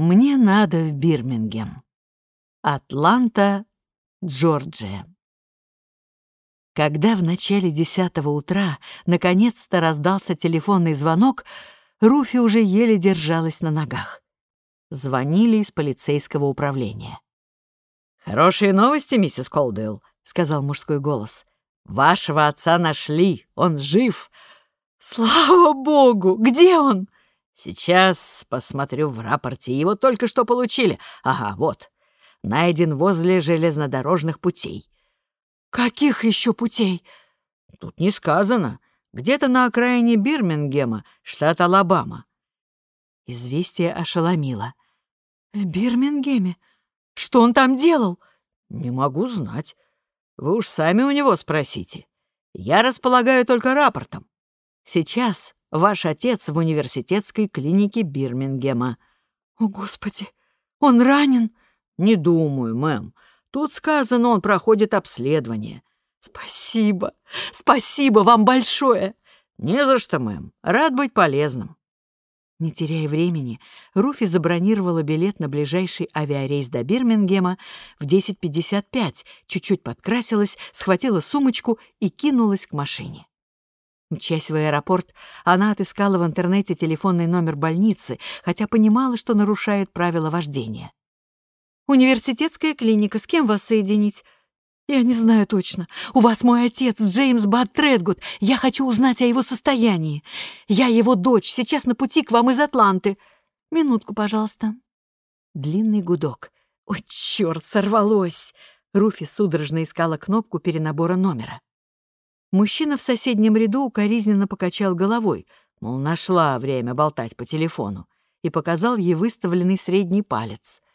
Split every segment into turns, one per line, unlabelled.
Мне надо в Бирмингем. Атланта, Джорджия. Когда в начале десятого утра наконец-то раздался телефонный звонок, Руфи уже еле держалась на ногах. Звонили из полицейского управления. «Хорошие новости, миссис Колдуэлл», — сказал мужской голос. «Вашего отца нашли, он жив». «Слава богу! Где он?» «Сейчас посмотрю в рапорте. Его только что получили. Ага, вот. Найден возле железнодорожных путей». «Каких еще путей?» «Тут не сказано. Где-то на окраине Бирмингема, штат Алабама». Известие ошеломило. «В Бирмингеме? Что он там делал?» «Не могу знать. Вы уж сами у него спросите. Я располагаю только рапортом. Сейчас ваш отец в университетской клинике Бирмингема». «О, Господи! Он ранен?» «Не думаю, мэм. Тут сказано, он проходит обследование». «Спасибо! Спасибо вам большое!» «Не за что, мэм. Рад быть полезным». Не теряя времени, Руфи забронировала билет на ближайший авиарейс до Бирмингема в 10.55, чуть-чуть подкрасилась, схватила сумочку и кинулась к машине. Мчась в аэропорт, она отыскала в интернете телефонный номер больницы, хотя понимала, что нарушает правила вождения. «Университетская клиника, с кем вас соединить?» «Я не знаю точно. У вас мой отец, Джеймс Бат Тредгуд. Я хочу узнать о его состоянии. Я его дочь, сейчас на пути к вам из Атланты. Минутку, пожалуйста». Длинный гудок. «Ой, черт, сорвалось!» Руфи судорожно искала кнопку перенабора номера. Мужчина в соседнем ряду укоризненно покачал головой, мол, нашла время болтать по телефону, и показал ей выставленный средний палец —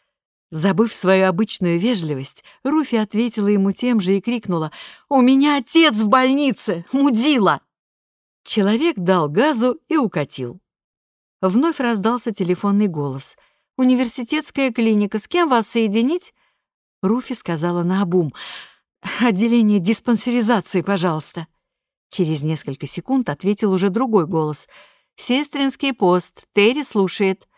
Забыв свою обычную вежливость, Руфи ответила ему тем же и крикнула «У меня отец в больнице! Мудила!» Человек дал газу и укатил. Вновь раздался телефонный голос. «Университетская клиника, с кем вас соединить?» Руфи сказала наобум «Отделение диспансеризации, пожалуйста». Через несколько секунд ответил уже другой голос. «Сестринский пост. Терри слушает».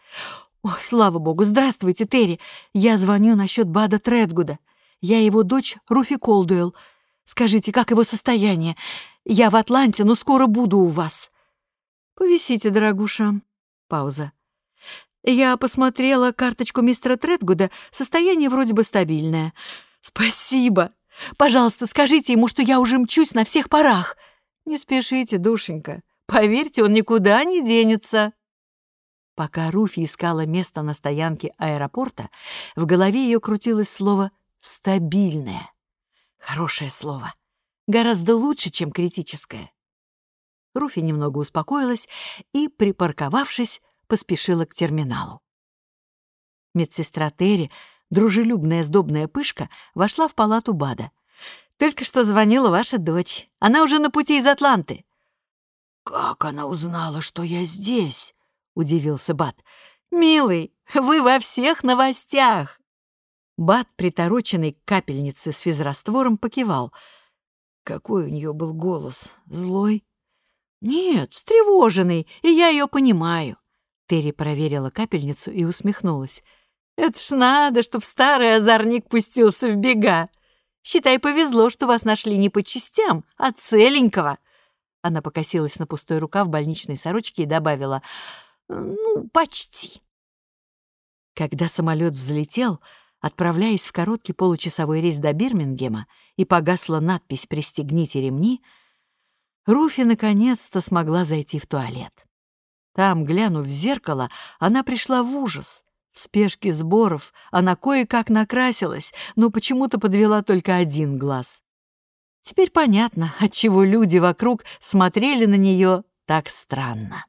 «О, слава богу! Здравствуйте, Терри! Я звоню насчет Бада Тредгуда. Я его дочь Руфи Колдуэлл. Скажите, как его состояние? Я в Атланте, но скоро буду у вас». «Повисите, дорогуша». Пауза. «Я посмотрела карточку мистера Тредгуда. Состояние вроде бы стабильное. Спасибо. Пожалуйста, скажите ему, что я уже мчусь на всех парах». «Не спешите, душенька. Поверьте, он никуда не денется». Пока Руфи искала место на стоянке аэропорта, в голове ее крутилось слово «стабильное». Хорошее слово. Гораздо лучше, чем критическое. Руфи немного успокоилась и, припарковавшись, поспешила к терминалу. Медсестра Терри, дружелюбная сдобная пышка, вошла в палату Бада. «Только что звонила ваша дочь. Она уже на пути из Атланты». «Как она узнала, что я здесь?» удивился Бат. «Милый, вы во всех новостях!» Бат, притороченный к капельнице с физраствором, покивал. Какой у нее был голос? Злой? «Нет, встревоженный, и я ее понимаю». Терри проверила капельницу и усмехнулась. «Это ж надо, чтоб старый озорник пустился в бега. Считай, повезло, что вас нашли не по частям, а целенького». Она покосилась на пустой рукав больничной сорочки и добавила — ну, почти. Когда самолет взлетел, отправляясь в короткий получасовой рейс до Бирмингема, и погасла надпись «Пристегните ремни», Руфи наконец-то смогла зайти в туалет. Там, глянув в зеркало, она пришла в ужас. Спешке сборов она кое-как накрасилась, но почему-то подвела только один глаз. Теперь понятно, отчего люди вокруг смотрели на нее так странно.